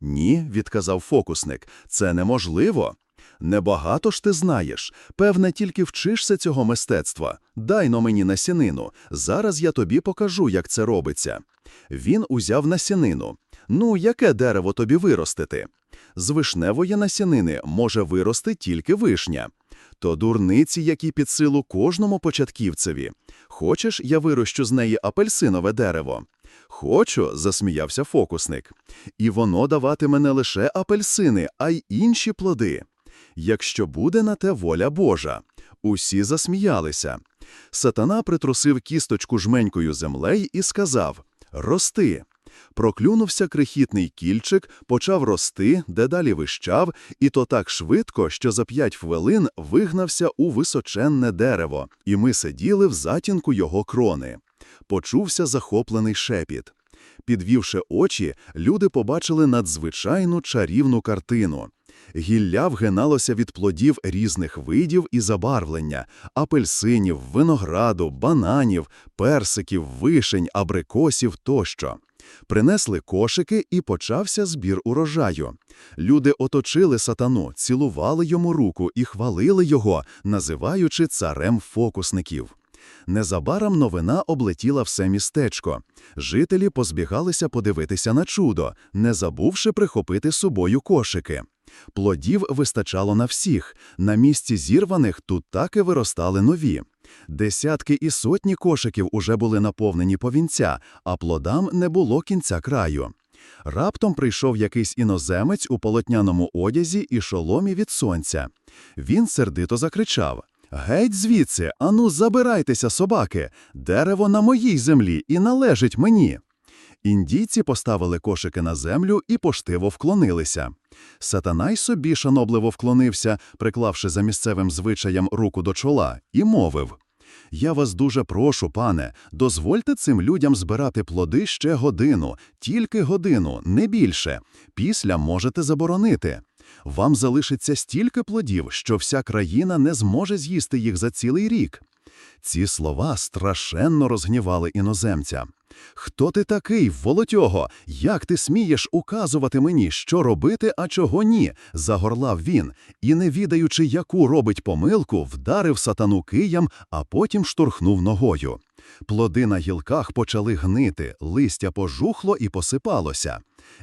«Ні», – відказав фокусник, – «це неможливо». Небагато ж ти знаєш. Певне, тільки вчишся цього мистецтва. Дай но мені насінину. Зараз я тобі покажу, як це робиться. Він узяв насінину. Ну, яке дерево тобі виростити? З вишневої насінини може вирости тільки вишня. То дурниці, які під силу кожному початківцеві. Хочеш, я вирощу з неї апельсинове дерево? Хочу, засміявся фокусник. І воно даватиме не лише апельсини, а й інші плоди. Якщо буде на те воля Божа. Усі засміялися. Сатана притрусив кісточку жменькою землей і сказав «Рости». Проклюнувся крихітний кільчик, почав рости, дедалі вищав, і то так швидко, що за п'ять хвилин вигнався у височенне дерево, і ми сиділи в затінку його крони. Почувся захоплений шепіт. Підвівши очі, люди побачили надзвичайну чарівну картину. Гілля вгиналося від плодів різних видів і забарвлення – апельсинів, винограду, бананів, персиків, вишень, абрикосів тощо. Принесли кошики і почався збір урожаю. Люди оточили сатану, цілували йому руку і хвалили його, називаючи царем фокусників. Незабаром новина облетіла все містечко. Жителі позбігалися подивитися на чудо, не забувши прихопити з собою кошики. Плодів вистачало на всіх, на місці зірваних тут так і виростали нові. Десятки і сотні кошиків уже були наповнені повінця, а плодам не було кінця краю. Раптом прийшов якийсь іноземець у полотняному одязі і шоломі від сонця. Він сердито закричав Геть звідси, ану, забирайтеся, собаки, дерево на моїй землі і належить мені. Індійці поставили кошики на землю і поштиво вклонилися. Сатана й собі шанобливо вклонився, приклавши за місцевим звичаєм руку до чола, і мовив «Я вас дуже прошу, пане, дозвольте цим людям збирати плоди ще годину, тільки годину, не більше. Після можете заборонити. Вам залишиться стільки плодів, що вся країна не зможе з'їсти їх за цілий рік». Ці слова страшенно розгнівали іноземця. Хто ти такий, волотього? Як ти смієш указувати мені, що робити, а чого ні? загорлав він, і, не відаючи, яку робить помилку, вдарив сатану киям, а потім штурхнув ногою. Плоди на гілках почали гнити, листя пожухло і посипалося.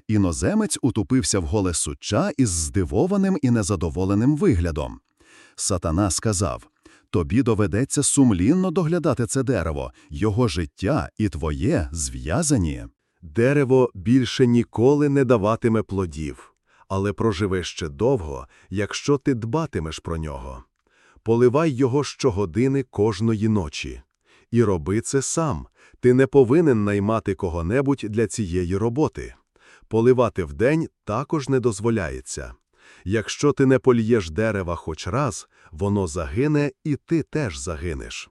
Іноземець утупився в голе суча із здивованим і незадоволеним виглядом. Сатана сказав Тобі доведеться сумлінно доглядати це дерево, його життя і твоє зв'язані. Дерево більше ніколи не даватиме плодів, але проживе ще довго, якщо ти дбатимеш про нього. Поливай його щогодини кожної ночі. І роби це сам. Ти не повинен наймати кого-небудь для цієї роботи. Поливати вдень також не дозволяється. Якщо ти не полієш дерева хоч раз, воно загине і ти теж загинеш.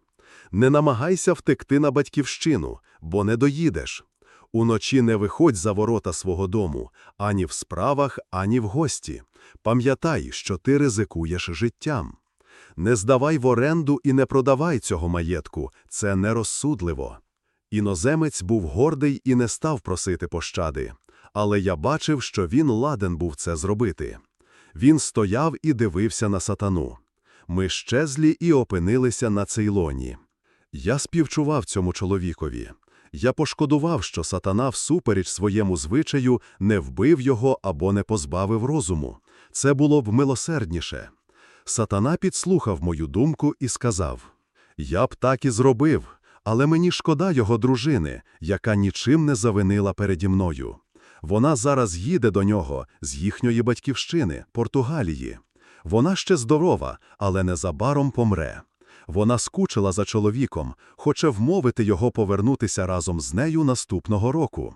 Не намагайся втекти на батьківщину, бо не доїдеш. Уночі не виходь за ворота свого дому, ані в справах, ані в гості. Пам'ятай, що ти ризикуєш життям. Не здавай в оренду і не продавай цього маєтку, це нерозсудливо. Іноземець був гордий і не став просити пощади, але я бачив, що він ладен був це зробити. Він стояв і дивився на сатану. Ми щезлі і опинилися на цейлоні. Я співчував цьому чоловікові. Я пошкодував, що сатана всупереч своєму звичаю не вбив його або не позбавив розуму. Це було б милосердніше. Сатана підслухав мою думку і сказав: Я б так і зробив, але мені шкода його дружини, яка нічим не завинила переді мною. Вона зараз їде до нього з їхньої батьківщини, Португалії. Вона ще здорова, але незабаром помре. Вона скучила за чоловіком, хоче вмовити його повернутися разом з нею наступного року.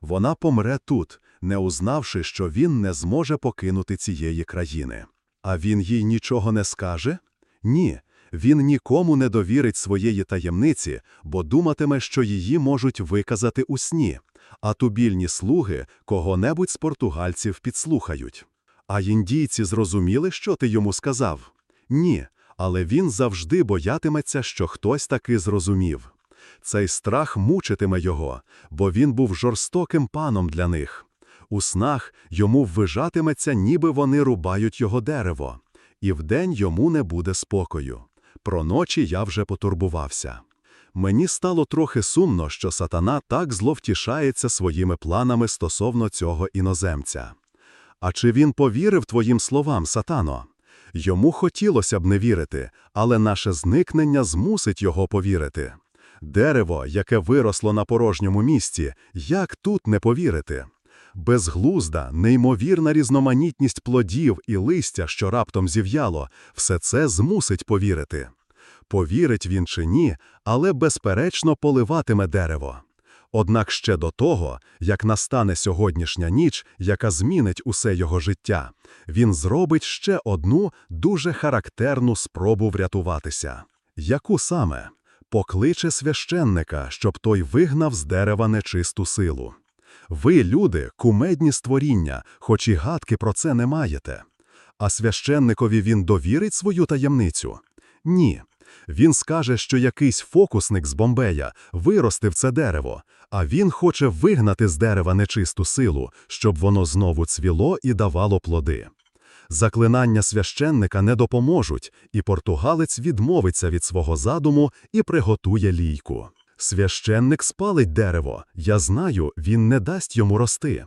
Вона помре тут, не узнавши, що він не зможе покинути цієї країни. А він їй нічого не скаже? Ні, він нікому не довірить своєї таємниці, бо думатиме, що її можуть виказати у сні, а тубільні слуги кого-небудь з португальців підслухають. А індійці зрозуміли, що ти йому сказав? Ні, але він завжди боятиметься, що хтось таки зрозумів. Цей страх мучитиме його, бо він був жорстоким паном для них. У снах йому ввижатиметься, ніби вони рубають його дерево, і вдень йому не буде спокою. Про ночі я вже потурбувався. Мені стало трохи сумно, що сатана так зловтішається своїми планами стосовно цього іноземця. А чи він повірив твоїм словам, сатано? Йому хотілося б не вірити, але наше зникнення змусить його повірити. Дерево, яке виросло на порожньому місці, як тут не повірити? Безглузда, неймовірна різноманітність плодів і листя, що раптом зів'яло, все це змусить повірити. Повірить він чи ні, але безперечно поливатиме дерево. Однак ще до того, як настане сьогоднішня ніч, яка змінить усе його життя, він зробить ще одну дуже характерну спробу врятуватися. Яку саме? Покличе священника, щоб той вигнав з дерева нечисту силу. Ви, люди, кумедні створіння, хоч і гадки про це не маєте. А священникові він довірить свою таємницю? Ні. Він скаже, що якийсь фокусник з Бомбея виростив це дерево, а він хоче вигнати з дерева нечисту силу, щоб воно знову цвіло і давало плоди. Заклинання священника не допоможуть, і португалець відмовиться від свого задуму і приготує лійку. Священник спалить дерево, я знаю, він не дасть йому рости.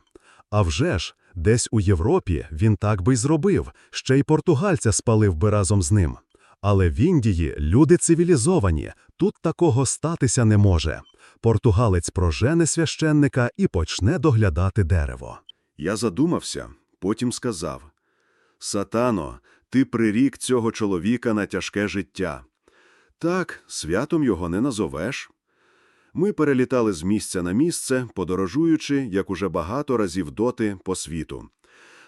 А вже ж, десь у Європі він так би й зробив, ще й португальця спалив би разом з ним. Але в Індії люди цивілізовані, тут такого статися не може. Португалець прожене священника і почне доглядати дерево. Я задумався, потім сказав: Сатано, ти прирік цього чоловіка на тяжке життя. Так, святом його не назовеш. Ми перелітали з місця на місце, подорожуючи, як уже багато разів доти, по світу.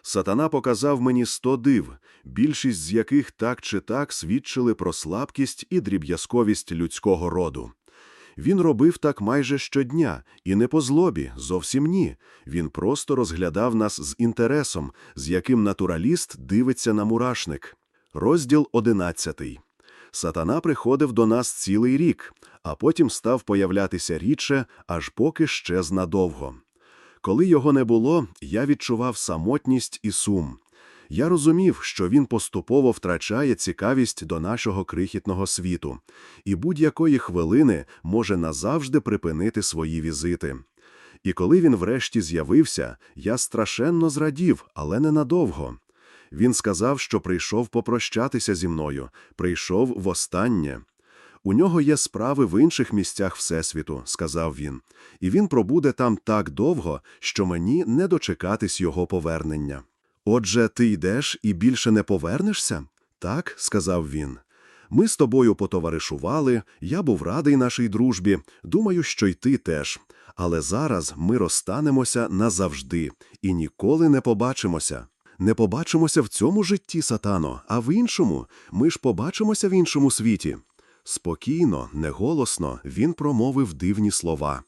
Сатана показав мені сто див, більшість з яких так чи так свідчили про слабкість і дріб'язковість людського роду. Він робив так майже щодня, і не по злобі, зовсім ні. Він просто розглядав нас з інтересом, з яким натураліст дивиться на мурашник. Розділ одинадцятий. Сатана приходив до нас цілий рік, а потім став появлятися рідше, аж поки щез надовго. Коли його не було, я відчував самотність і сум. Я розумів, що він поступово втрачає цікавість до нашого крихітного світу, і будь-якої хвилини може назавжди припинити свої візити. І коли він врешті з'явився, я страшенно зрадів, але ненадовго. Він сказав, що прийшов попрощатися зі мною, прийшов востаннє. У нього є справи в інших місцях Всесвіту, сказав він, і він пробуде там так довго, що мені не дочекатись його повернення. Отже, ти йдеш і більше не повернешся? Так, сказав він. Ми з тобою потоваришували, я був радий нашій дружбі, думаю, що й ти теж. Але зараз ми розстанемося назавжди і ніколи не побачимося. Не побачимося в цьому житті, сатано, а в іншому. Ми ж побачимося в іншому світі. Спокійно, неголосно він промовив дивні слова.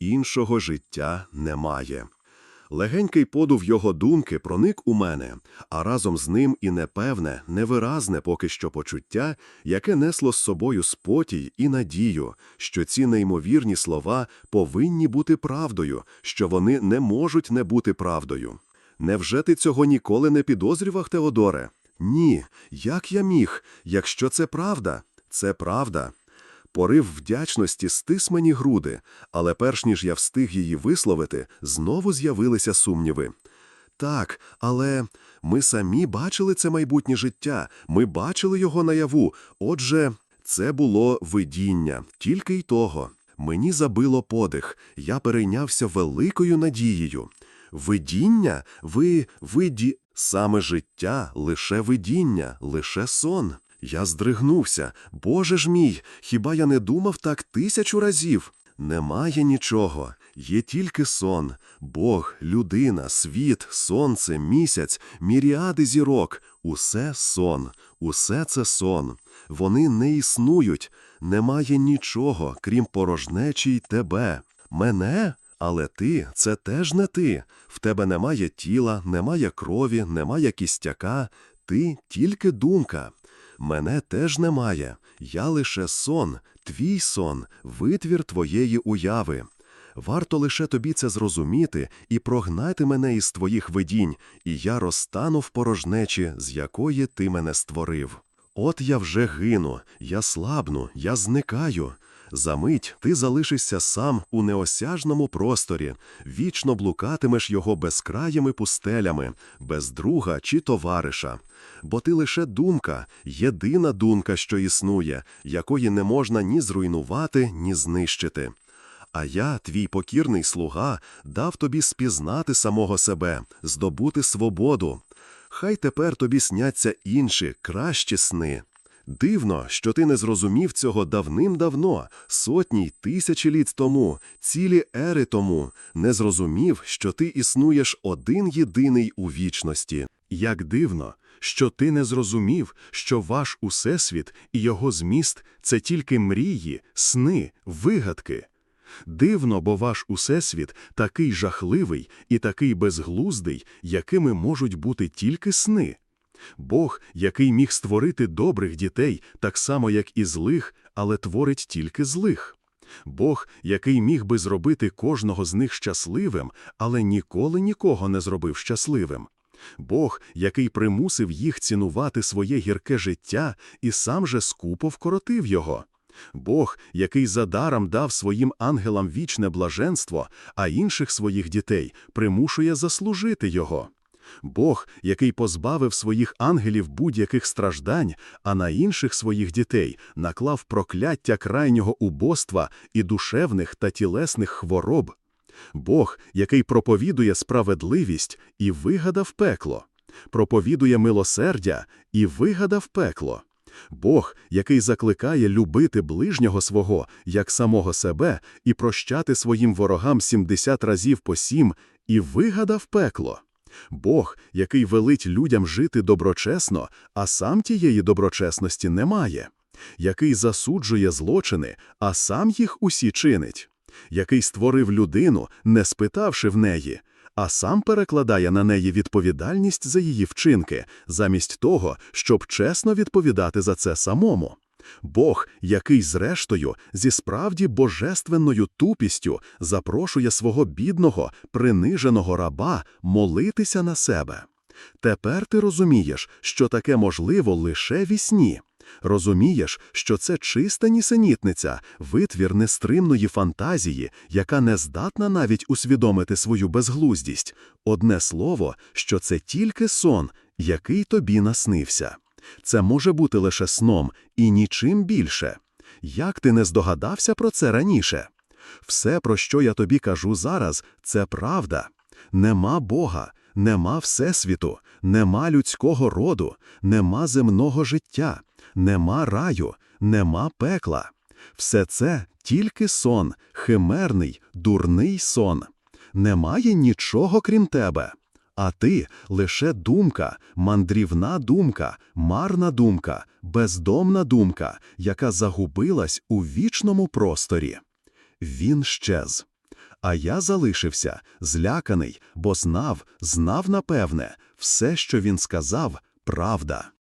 Іншого життя немає. Легенький подув його думки проник у мене, а разом з ним і непевне, невиразне поки що почуття, яке несло з собою спотій і надію, що ці неймовірні слова повинні бути правдою, що вони не можуть не бути правдою. Невже ти цього ніколи не підозрював, Теодоре? Ні, як я міг, якщо це правда? Це правда. Порив вдячності стис мені груди, але перш ніж я встиг її висловити, знову з'явилися сумніви. Так, але ми самі бачили це майбутнє життя, ми бачили його наяву. Отже, це було видіння, тільки й того. Мені забило подих, я перейнявся великою надією. Видіння? Ви виді... Саме життя, лише видіння, лише сон. Я здригнувся. Боже ж мій, хіба я не думав так тисячу разів? Немає нічого, є тільки сон, Бог, людина, світ, сонце, місяць, міріади зірок. Усе сон, усе це сон. Вони не існують, немає нічого, крім порожнечі й тебе. Мене? Але ти це теж не ти. В тебе немає тіла, немає крові, немає кістяка. Ти тільки думка. Мене теж немає. Я лише сон, твій сон, витвір твоєї уяви. Варто лише тобі це зрозуміти і прогнати мене із твоїх видінь, і я розтану в порожнечі, з якої ти мене створив. От я вже гину, я слабну, я зникаю. Замить ти залишишся сам у неосяжному просторі, вічно блукатимеш його безкраїми пустелями, без друга чи товариша. Бо ти лише думка, єдина думка, що існує, якої не можна ні зруйнувати, ні знищити. А я, твій покірний слуга, дав тобі спізнати самого себе, здобути свободу. Хай тепер тобі сняться інші, кращі сни. Дивно, що ти не зрозумів цього давним-давно, сотні й тисячі літ тому, цілі ери тому, не зрозумів, що ти існуєш один єдиний у вічності. Як дивно, що ти не зрозумів, що ваш усесвіт і його зміст це тільки мрії, сни, вигадки. Дивно, бо ваш усесвіт такий жахливий і такий безглуздий, якими можуть бути тільки сни. Бог, який міг створити добрих дітей, так само, як і злих, але творить тільки злих. Бог, який міг би зробити кожного з них щасливим, але ніколи нікого не зробив щасливим. Бог, який примусив їх цінувати своє гірке життя і сам же скупо вкоротив його. Бог, який задаром дав своїм ангелам вічне блаженство, а інших своїх дітей примушує заслужити його. Бог, який позбавив своїх ангелів будь-яких страждань, а на інших своїх дітей наклав прокляття крайнього убоства і душевних та тілесних хвороб. Бог, який проповідує справедливість і вигадав пекло, проповідує милосердя і вигадав пекло. Бог, який закликає любити ближнього свого, як самого себе, і прощати своїм ворогам 70 разів по сім, і вигадав пекло. Бог, який велить людям жити доброчесно, а сам тієї доброчесності не має, який засуджує злочини, а сам їх усі чинить, який створив людину, не спитавши в неї, а сам перекладає на неї відповідальність за її вчинки, замість того, щоб чесно відповідати за це самому. Бог, який, зрештою, зі справді божественною тупістю запрошує свого бідного, приниженого раба молитися на себе. Тепер ти розумієш, що таке можливо лише вісні. Розумієш, що це чиста нісенітниця, витвір нестримної фантазії, яка не здатна навіть усвідомити свою безглуздість. Одне слово, що це тільки сон, який тобі наснився. Це може бути лише сном і нічим більше. Як ти не здогадався про це раніше? Все, про що я тобі кажу зараз, це правда. Нема Бога, нема Всесвіту, нема людського роду, нема земного життя, нема раю, нема пекла. Все це тільки сон, химерний, дурний сон. Немає нічого крім тебе. А ти лише думка, мандрівна думка, марна думка, бездомна думка, яка загубилась у вічному просторі. Він щез. А я залишився, зляканий, бо знав, знав напевне, все, що він сказав, правда.